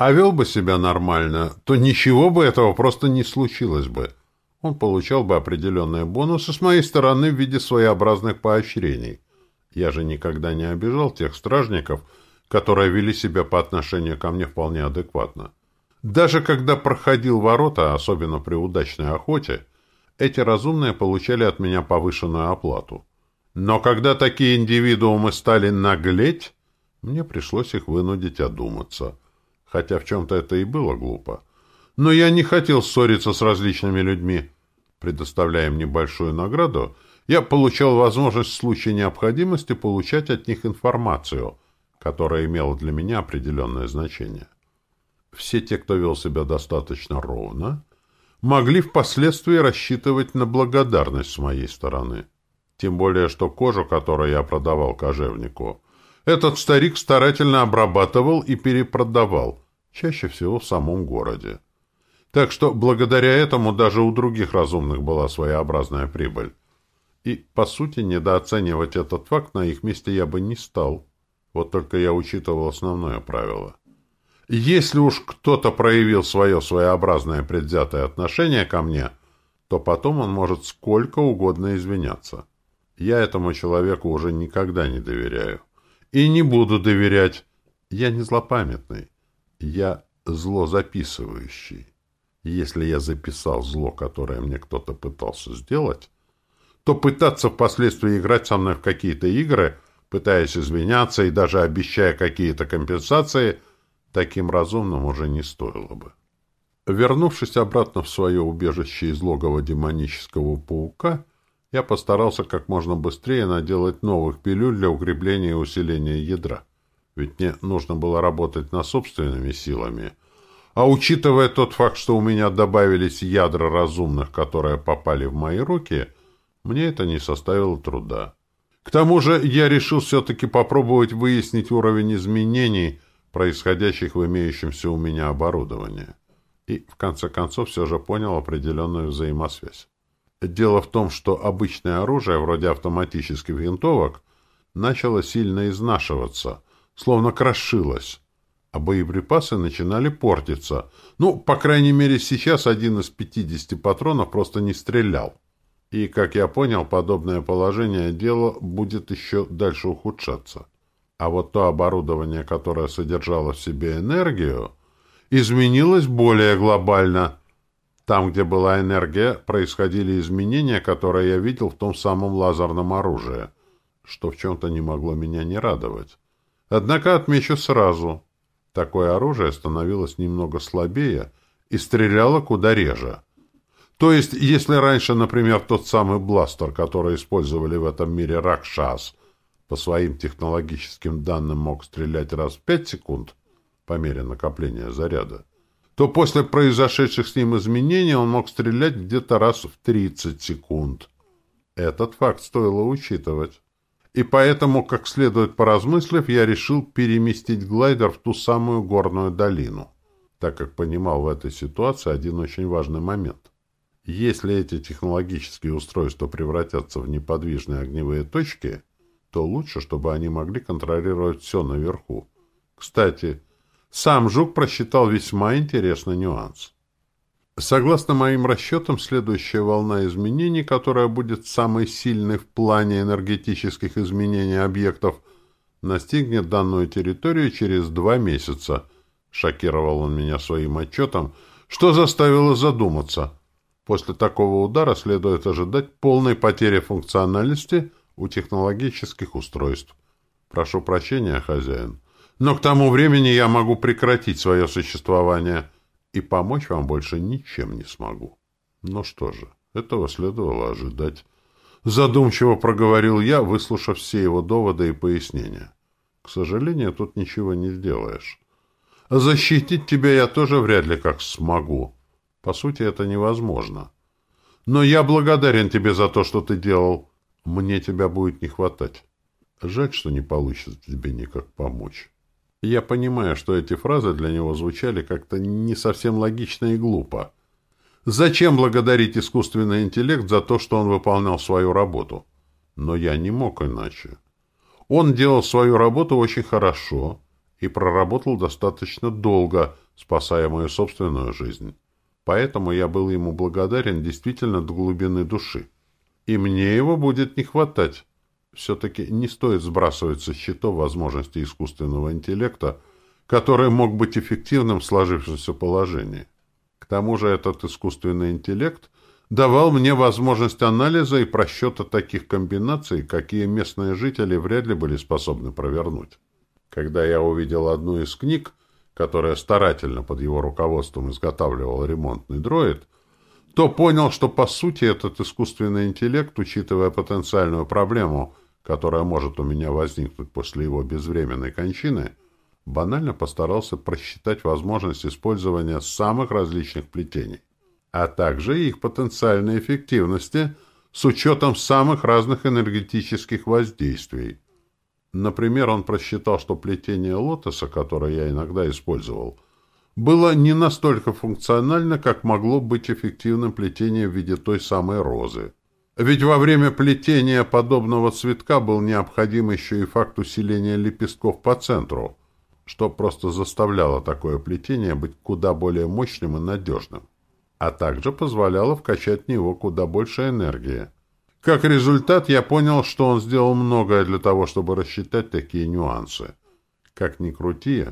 А вел бы себя нормально, то ничего бы этого просто не случилось бы. Он получал бы определенные бонусы с моей стороны в виде своеобразных поощрений. Я же никогда не обижал тех стражников, которые вели себя по отношению ко мне вполне адекватно. Даже когда проходил ворота, особенно при удачной охоте, эти разумные получали от меня повышенную оплату. Но когда такие индивидуумы стали наглеть, мне пришлось их вынудить одуматься. Хотя в чем-то это и было глупо. Но я не хотел ссориться с различными людьми. Предоставляя им небольшую награду, я получал возможность в случае необходимости получать от них информацию, которая имела для меня определенное значение. Все те, кто вел себя достаточно ровно, могли впоследствии рассчитывать на благодарность с моей стороны. Тем более, что кожу, которую я продавал кожевнику, этот старик старательно обрабатывал и перепродавал, чаще всего в самом городе. Так что благодаря этому даже у других разумных была своеобразная прибыль. И, по сути, недооценивать этот факт на их месте я бы не стал. Вот только я учитывал основное правило. Если уж кто-то проявил свое своеобразное предвзятое отношение ко мне, то потом он может сколько угодно извиняться. Я этому человеку уже никогда не доверяю. И не буду доверять. Я не злопамятный. Я злозаписывающий. Если я записал зло, которое мне кто-то пытался сделать, то пытаться впоследствии играть со мной в какие-то игры, пытаясь извиняться и даже обещая какие-то компенсации – таким разумным уже не стоило бы. Вернувшись обратно в свое убежище из логова демонического паука, я постарался как можно быстрее наделать новых пилюль для укрепления и усиления ядра. Ведь мне нужно было работать над собственными силами. А учитывая тот факт, что у меня добавились ядра разумных, которые попали в мои руки, мне это не составило труда. К тому же я решил все-таки попробовать выяснить уровень изменений – происходящих в имеющемся у меня оборудовании. И, в конце концов, все же понял определенную взаимосвязь. Дело в том, что обычное оружие, вроде автоматических винтовок, начало сильно изнашиваться, словно крошилось, а боеприпасы начинали портиться. Ну, по крайней мере, сейчас один из 50 патронов просто не стрелял. И, как я понял, подобное положение дела будет еще дальше ухудшаться. А вот то оборудование, которое содержало в себе энергию, изменилось более глобально. Там, где была энергия, происходили изменения, которые я видел в том самом лазерном оружии, что в чем-то не могло меня не радовать. Однако отмечу сразу, такое оружие становилось немного слабее и стреляло куда реже. То есть, если раньше, например, тот самый бластер, который использовали в этом мире Ракшас, по своим технологическим данным мог стрелять раз в пять секунд по мере накопления заряда, то после произошедших с ним изменений он мог стрелять где-то раз в 30 секунд. Этот факт стоило учитывать. И поэтому, как следует поразмыслив, я решил переместить глайдер в ту самую горную долину, так как понимал в этой ситуации один очень важный момент. Если эти технологические устройства превратятся в неподвижные огневые точки, то лучше, чтобы они могли контролировать все наверху. Кстати, сам Жук просчитал весьма интересный нюанс. Согласно моим расчетам, следующая волна изменений, которая будет самой сильной в плане энергетических изменений объектов, настигнет данную территорию через два месяца. Шокировал он меня своим отчетом, что заставило задуматься. После такого удара следует ожидать полной потери функциональности – у технологических устройств. Прошу прощения, хозяин, но к тому времени я могу прекратить свое существование и помочь вам больше ничем не смогу. Ну что же, этого следовало ожидать. Задумчиво проговорил я, выслушав все его доводы и пояснения. К сожалению, тут ничего не сделаешь. Защитить тебя я тоже вряд ли как смогу. По сути, это невозможно. Но я благодарен тебе за то, что ты делал. Мне тебя будет не хватать. Жаль, что не получится тебе никак помочь. Я понимаю, что эти фразы для него звучали как-то не совсем логично и глупо. Зачем благодарить искусственный интеллект за то, что он выполнял свою работу? Но я не мог иначе. Он делал свою работу очень хорошо, и проработал достаточно долго, спасая мою собственную жизнь. Поэтому я был ему благодарен действительно до глубины души. И мне его будет не хватать. Все-таки не стоит сбрасывать со счетов возможности искусственного интеллекта, который мог быть эффективным в сложившемся положении. К тому же этот искусственный интеллект давал мне возможность анализа и просчета таких комбинаций, какие местные жители вряд ли были способны провернуть. Когда я увидел одну из книг, которая старательно под его руководством изготавливал ремонтный дроид, то понял, что по сути этот искусственный интеллект, учитывая потенциальную проблему, которая может у меня возникнуть после его безвременной кончины, банально постарался просчитать возможность использования самых различных плетений, а также их потенциальной эффективности с учетом самых разных энергетических воздействий. Например, он просчитал, что плетение лотоса, которое я иногда использовал, было не настолько функционально, как могло быть эффективным плетение в виде той самой розы. Ведь во время плетения подобного цветка был необходим еще и факт усиления лепестков по центру, что просто заставляло такое плетение быть куда более мощным и надежным, а также позволяло вкачать в него куда больше энергии. Как результат, я понял, что он сделал многое для того, чтобы рассчитать такие нюансы. Как ни крути,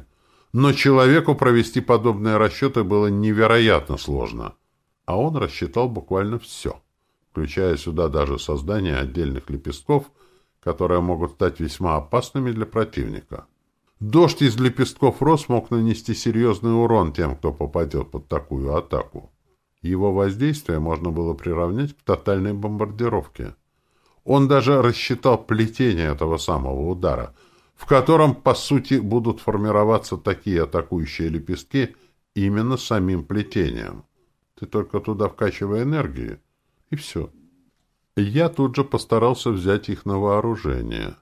но человеку провести подобные расчеты было невероятно сложно. А он рассчитал буквально все, включая сюда даже создание отдельных лепестков, которые могут стать весьма опасными для противника. Дождь из лепестков роз мог нанести серьезный урон тем, кто попадет под такую атаку. Его воздействие можно было приравнять к тотальной бомбардировке. Он даже рассчитал плетение этого самого удара, в котором, по сути, будут формироваться такие атакующие лепестки именно самим плетением. Ты только туда вкачивай энергии, и все. Я тут же постарался взять их на вооружение.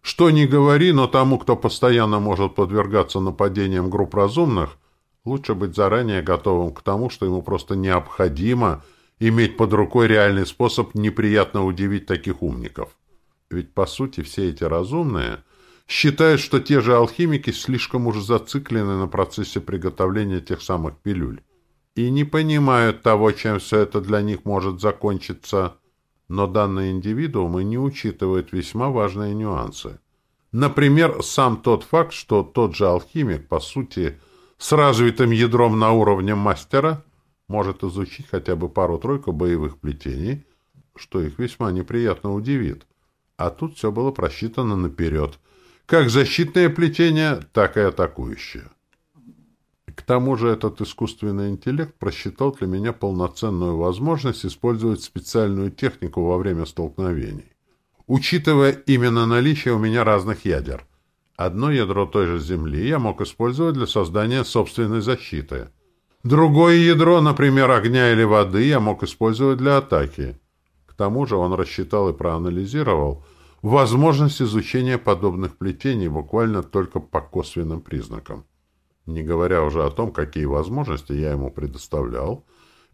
Что ни говори, но тому, кто постоянно может подвергаться нападениям групп разумных, Лучше быть заранее готовым к тому, что ему просто необходимо иметь под рукой реальный способ неприятно удивить таких умников. Ведь, по сути, все эти разумные считают, что те же алхимики слишком уж зациклены на процессе приготовления тех самых пилюль и не понимают того, чем все это для них может закончиться. Но данные индивидуумы не учитывают весьма важные нюансы. Например, сам тот факт, что тот же алхимик, по сути, с развитым ядром на уровне мастера может изучить хотя бы пару-тройку боевых плетений, что их весьма неприятно удивит. А тут все было просчитано наперед. Как защитное плетение, так и атакующее. Тому же этот искусственный интеллект просчитал для меня полноценную возможность использовать специальную технику во время столкновений. Учитывая именно наличие у меня разных ядер – Одно ядро той же Земли я мог использовать для создания собственной защиты. Другое ядро, например, огня или воды, я мог использовать для атаки. К тому же он рассчитал и проанализировал возможность изучения подобных плетений буквально только по косвенным признакам. Не говоря уже о том, какие возможности я ему предоставлял,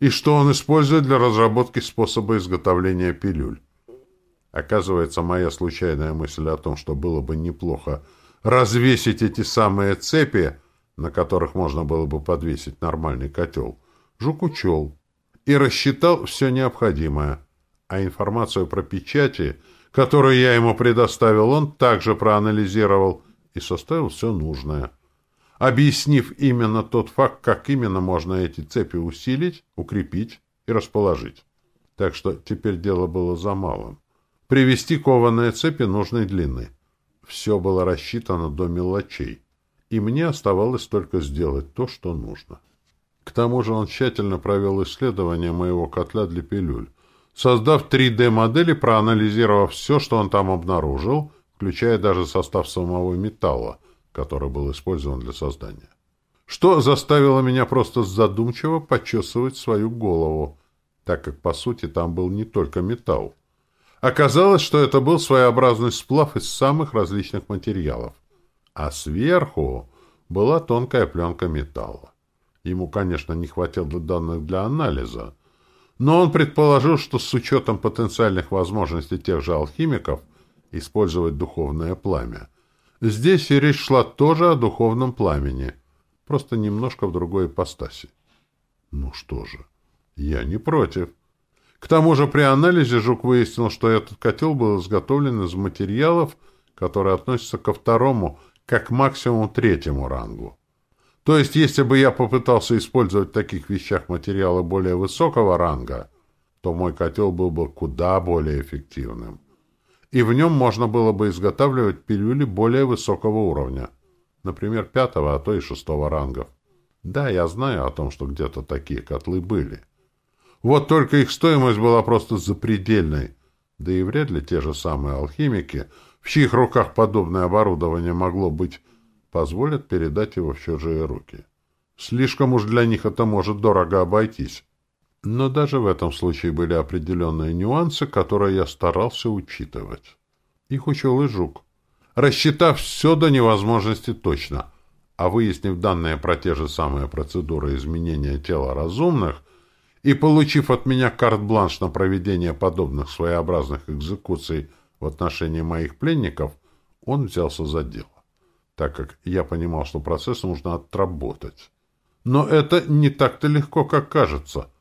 и что он использует для разработки способа изготовления пилюль. Оказывается, моя случайная мысль о том, что было бы неплохо развесить эти самые цепи, на которых можно было бы подвесить нормальный котел, Жук учел и рассчитал все необходимое, а информацию про печати, которую я ему предоставил, он также проанализировал и составил все нужное, объяснив именно тот факт, как именно можно эти цепи усилить, укрепить и расположить. Так что теперь дело было за малым. Привести кованые цепи нужной длины. Все было рассчитано до мелочей, и мне оставалось только сделать то, что нужно. К тому же он тщательно провел исследование моего котла для пилюль, создав 3D-модель и проанализировав все, что он там обнаружил, включая даже состав самого металла, который был использован для создания. Что заставило меня просто задумчиво почесывать свою голову, так как, по сути, там был не только металл. Оказалось, что это был своеобразный сплав из самых различных материалов. А сверху была тонкая пленка металла. Ему, конечно, не хватило данных для анализа, но он предположил, что с учетом потенциальных возможностей тех же алхимиков использовать духовное пламя, Здесь и речь шла тоже о духовном пламени, просто немножко в другой ипостаси. Ну что же, я не против. К тому же при анализе Жук выяснил, что этот котел был изготовлен из материалов, которые относятся ко второму, как максимум третьему рангу. То есть, если бы я попытался использовать в таких вещах материалы более высокого ранга, то мой котел был бы куда более эффективным. И в нем можно было бы изготавливать пилюли более высокого уровня, например, пятого, а то и шестого рангов. Да, я знаю о том, что где-то такие котлы были. Вот только их стоимость была просто запредельной, да и вряд ли те же самые алхимики, в чьих руках подобное оборудование могло быть, позволят передать его в чужие руки. Слишком уж для них это может дорого обойтись. Но даже в этом случае были определенные нюансы, которые я старался учитывать. Их учел и Жук. Рассчитав все до невозможности точно, а выяснив данные про те же самые процедуры изменения тела разумных и получив от меня карт-бланш на проведение подобных своеобразных экзекуций в отношении моих пленников, он взялся за дело, так как я понимал, что процесс нужно отработать. Но это не так-то легко, как кажется —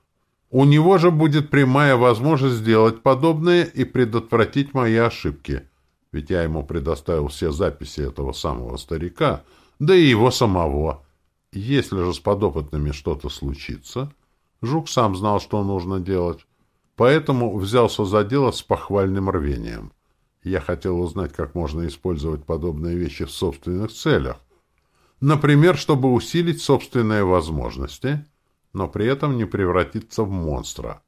у него же будет прямая возможность сделать подобное и предотвратить мои ошибки. Ведь я ему предоставил все записи этого самого старика, да и его самого. Если же с подопытными что-то случится, Жук сам знал, что нужно делать. Поэтому взялся за дело с похвальным рвением. Я хотел узнать, как можно использовать подобные вещи в собственных целях. Например, чтобы усилить собственные возможности — но при этом не превратиться в монстра.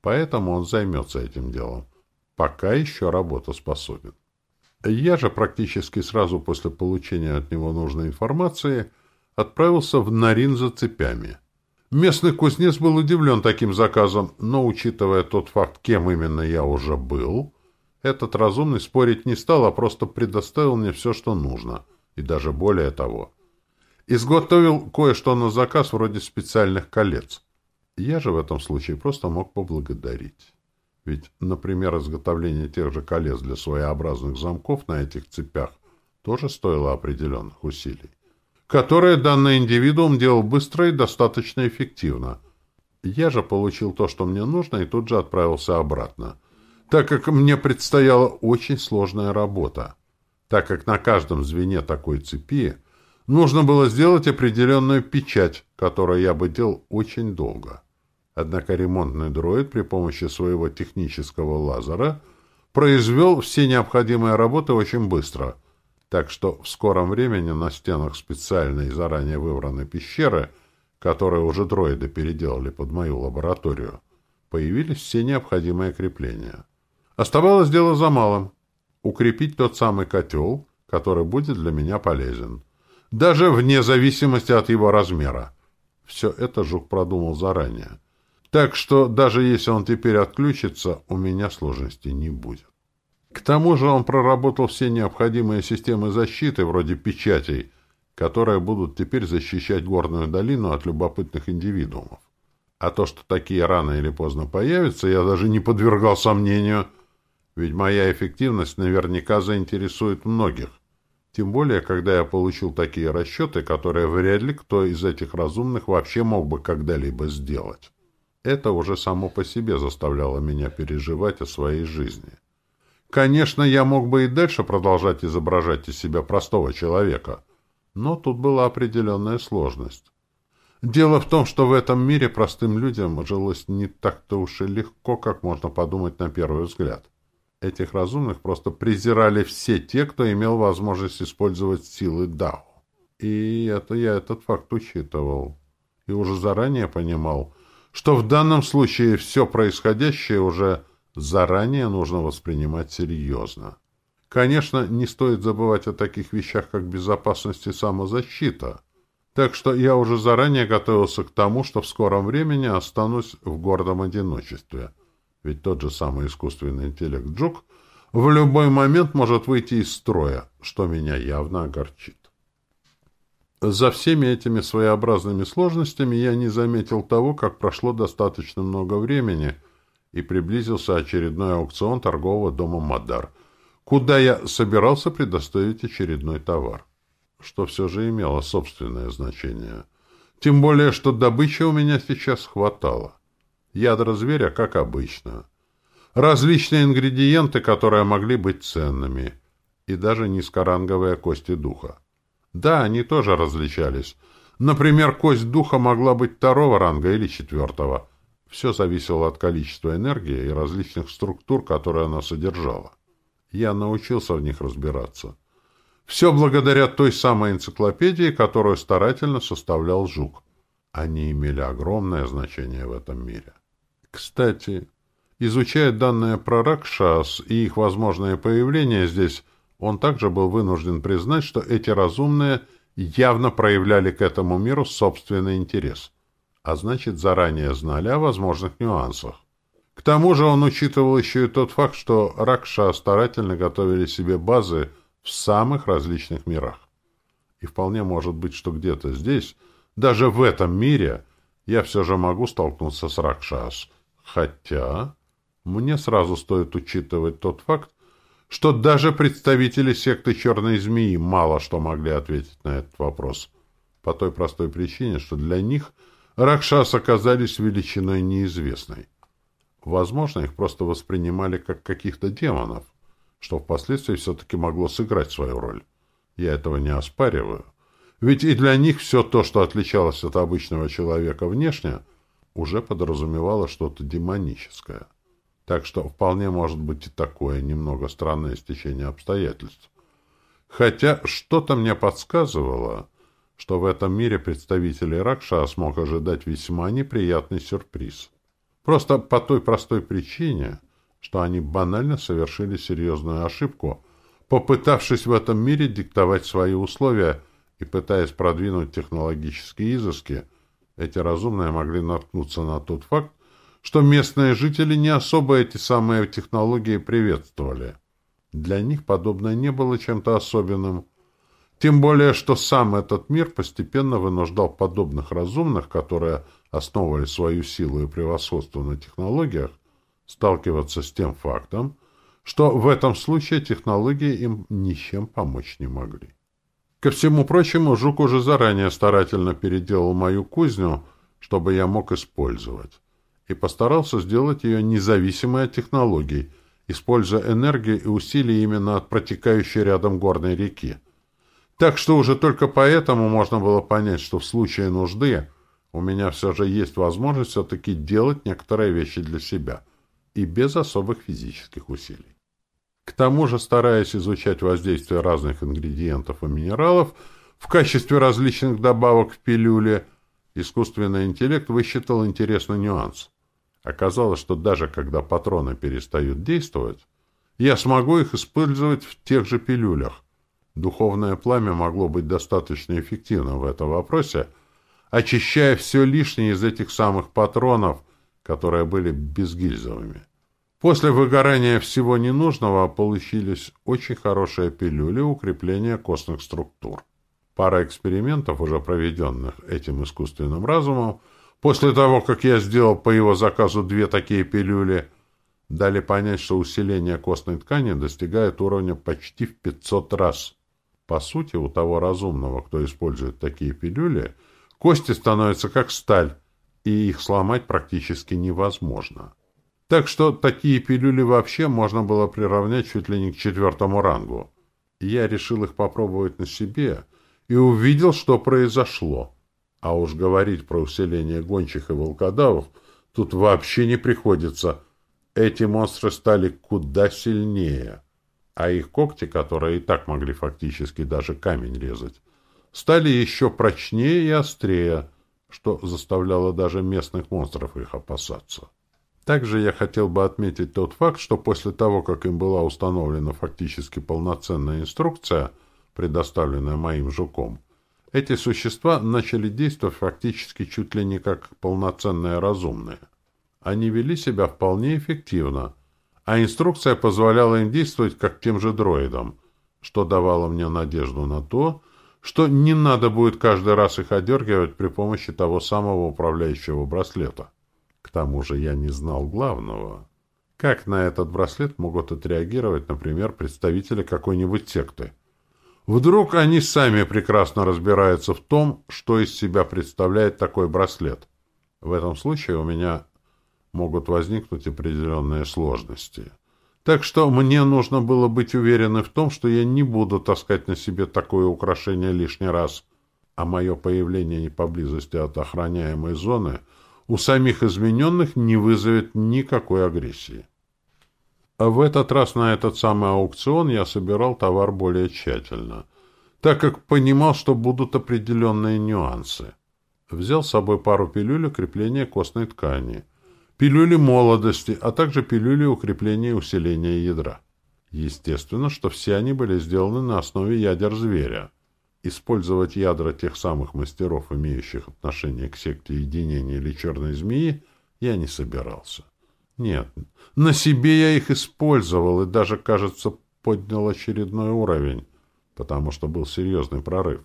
Поэтому он займется этим делом. Пока еще работоспособен. Я же практически сразу после получения от него нужной информации отправился в Нарин за цепями. Местный кузнец был удивлен таким заказом, но, учитывая тот факт, кем именно я уже был, этот разумный спорить не стал, а просто предоставил мне все, что нужно, и даже более того — Изготовил кое-что на заказ вроде специальных колец. Я же в этом случае просто мог поблагодарить. Ведь, например, изготовление тех же колец для своеобразных замков на этих цепях тоже стоило определенных усилий, которые данный индивидуум делал быстро и достаточно эффективно. Я же получил то, что мне нужно, и тут же отправился обратно, так как мне предстояла очень сложная работа, так как на каждом звене такой цепи Нужно было сделать определенную печать, которую я бы делал очень долго. Однако ремонтный дроид при помощи своего технического лазера произвел все необходимые работы очень быстро, так что в скором времени на стенах специальной заранее выбранной пещеры, которую уже дроиды переделали под мою лабораторию, появились все необходимые крепления. Оставалось дело за малым — укрепить тот самый котел, который будет для меня полезен даже вне зависимости от его размера. Все это Жук продумал заранее. Так что даже если он теперь отключится, у меня сложностей не будет. К тому же он проработал все необходимые системы защиты, вроде печатей, которые будут теперь защищать горную долину от любопытных индивидуумов. А то, что такие рано или поздно появятся, я даже не подвергал сомнению, ведь моя эффективность наверняка заинтересует многих. Тем более, когда я получил такие расчеты, которые вряд ли кто из этих разумных вообще мог бы когда-либо сделать. Это уже само по себе заставляло меня переживать о своей жизни. Конечно, я мог бы и дальше продолжать изображать из себя простого человека, но тут была определенная сложность. Дело в том, что в этом мире простым людям жилось не так-то уж и легко, как можно подумать на первый взгляд. Этих разумных просто презирали все те, кто имел возможность использовать силы Дао. И это я этот факт учитывал. И уже заранее понимал, что в данном случае все происходящее уже заранее нужно воспринимать серьезно. Конечно, не стоит забывать о таких вещах, как безопасность и самозащита. Так что я уже заранее готовился к тому, что в скором времени останусь в гордом одиночестве — ведь тот же самый искусственный интеллект Джук в любой момент может выйти из строя, что меня явно огорчит. За всеми этими своеобразными сложностями я не заметил того, как прошло достаточно много времени, и приблизился очередной аукцион торгового дома «Мадар», куда я собирался предоставить очередной товар, что все же имело собственное значение. Тем более, что добычи у меня сейчас хватало. Ядра зверя, как обычно. Различные ингредиенты, которые могли быть ценными. И даже низкоранговые кости духа. Да, они тоже различались. Например, кость духа могла быть второго ранга или четвертого. Все зависело от количества энергии и различных структур, которые она содержала. Я научился в них разбираться. Все благодаря той самой энциклопедии, которую старательно составлял Жук. Они имели огромное значение в этом мире. Кстати, изучая данные про Ракшас и их возможное появление здесь, он также был вынужден признать, что эти разумные явно проявляли к этому миру собственный интерес, а значит, заранее знали о возможных нюансах. К тому же он учитывал еще и тот факт, что Ракша старательно готовили себе базы в самых различных мирах. И вполне может быть, что где-то здесь, даже в этом мире, я все же могу столкнуться с Ракшас. Хотя мне сразу стоит учитывать тот факт, что даже представители секты Черной Змеи мало что могли ответить на этот вопрос. По той простой причине, что для них Ракшас оказались величиной неизвестной. Возможно, их просто воспринимали как каких-то демонов, что впоследствии все-таки могло сыграть свою роль. Я этого не оспариваю. Ведь и для них все то, что отличалось от обычного человека внешне, уже подразумевало что-то демоническое. Так что вполне может быть и такое немного странное стечение обстоятельств. Хотя что-то мне подсказывало, что в этом мире представителей Ракша смог ожидать весьма неприятный сюрприз. Просто по той простой причине, что они банально совершили серьезную ошибку, попытавшись в этом мире диктовать свои условия и пытаясь продвинуть технологические изыски, эти разумные могли наткнуться на тот факт, что местные жители не особо эти самые технологии приветствовали. Для них подобное не было чем-то особенным. Тем более, что сам этот мир постепенно вынуждал подобных разумных, которые основывали свою силу и превосходство на технологиях, сталкиваться с тем фактом, что в этом случае технологии им ничем помочь не могли. Ко всему прочему, Жук уже заранее старательно переделал мою кузню, чтобы я мог использовать и постарался сделать ее независимой от технологий, используя энергию и усилия именно от протекающей рядом горной реки. Так что уже только поэтому можно было понять, что в случае нужды у меня все же есть возможность все-таки делать некоторые вещи для себя и без особых физических усилий. К тому же, стараясь изучать воздействие разных ингредиентов и минералов в качестве различных добавок в пилюле, искусственный интеллект высчитал интересный нюанс. Оказалось, что даже когда патроны перестают действовать, я смогу их использовать в тех же пилюлях. Духовное пламя могло быть достаточно эффективным в этом вопросе, очищая все лишнее из этих самых патронов, которые были безгильзовыми. После выгорания всего ненужного получились очень хорошие пилюли укрепления костных структур. Пара экспериментов, уже проведенных этим искусственным разумом, После того, как я сделал по его заказу две такие пилюли, дали понять, что усиление костной ткани достигает уровня почти в 500 раз. По сути, у того разумного, кто использует такие пилюли, кости становятся как сталь, и их сломать практически невозможно. Так что такие пилюли вообще можно было приравнять чуть ли не к четвертому рангу. Я решил их попробовать на себе и увидел, что произошло. А уж говорить про усиление гончих и волкодавов тут вообще не приходится. Эти монстры стали куда сильнее. А их когти, которые и так могли фактически даже камень резать, стали еще прочнее и острее, что заставляло даже местных монстров их опасаться. Также я хотел бы отметить тот факт, что после того, как им была установлена фактически полноценная инструкция, предоставленная моим жуком, эти существа начали действовать фактически чуть ли не как полноценные разумные. Они вели себя вполне эффективно, а инструкция позволяла им действовать как тем же дроидам, что давало мне надежду на то, что не надо будет каждый раз их одергивать при помощи того самого управляющего браслета. К тому же я не знал главного. Как на этот браслет могут отреагировать, например, представители какой-нибудь секты? Вдруг они сами прекрасно разбираются в том, что из себя представляет такой браслет. В этом случае у меня могут возникнуть определенные сложности. Так что мне нужно было быть уверенным в том, что я не буду таскать на себе такое украшение лишний раз, а мое появление поблизости от охраняемой зоны у самих измененных не вызовет никакой агрессии. А в этот раз на этот самый аукцион я собирал товар более тщательно, так как понимал, что будут определенные нюансы. Взял с собой пару пилюль укрепления костной ткани, пилюли молодости, а также пилюли укрепления и усиления ядра. Естественно, что все они были сделаны на основе ядер зверя. Использовать ядра тех самых мастеров, имеющих отношение к секте единения или черной змеи, я не собирался. Нет, на себе я их использовал и даже, кажется, поднял очередной уровень, потому что был серьезный прорыв.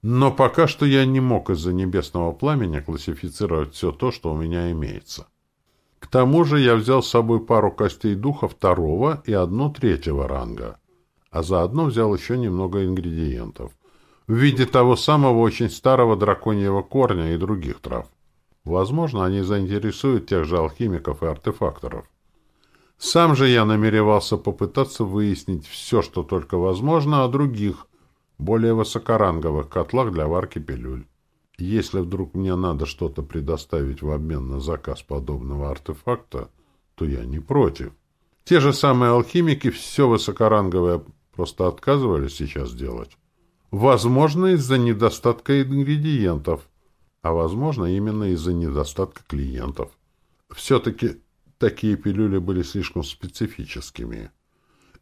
Но пока что я не мог из-за небесного пламени классифицировать все то, что у меня имеется. К тому же я взял с собой пару костей духа второго и одну третьего ранга, а заодно взял еще немного ингредиентов в виде того самого очень старого драконьего корня и других трав. Возможно, они заинтересуют тех же алхимиков и артефакторов. Сам же я намеревался попытаться выяснить все, что только возможно, о других, более высокоранговых котлах для варки пилюль. Если вдруг мне надо что-то предоставить в обмен на заказ подобного артефакта, то я не против. Те же самые алхимики все высокоранговое просто отказывались сейчас делать. Возможно, из-за недостатка ингредиентов – а, возможно, именно из-за недостатка клиентов. Все-таки такие пилюли были слишком специфическими.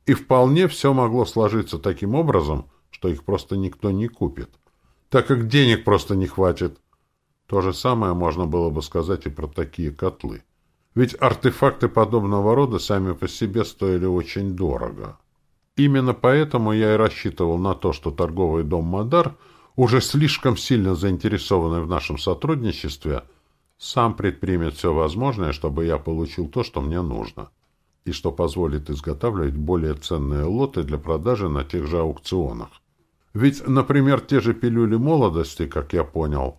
И вполне все могло сложиться таким образом, что их просто никто не купит, так как денег просто не хватит. То же самое можно было бы сказать и про такие котлы. Ведь артефакты подобного рода сами по себе стоили очень дорого. Именно поэтому я и рассчитывал на то, что торговый дом «Мадар» уже слишком сильно заинтересованный в нашем сотрудничестве, сам предпримет все возможное, чтобы я получил то, что мне нужно, и что позволит изготавливать более ценные лоты для продажи на тех же аукционах. Ведь, например, те же пилюли молодости, как я понял,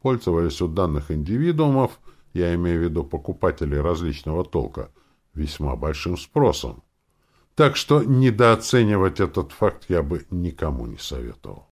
пользовались у данных индивидуумов, я имею в виду покупателей различного толка, весьма большим спросом. Так что недооценивать этот факт я бы никому не советовал.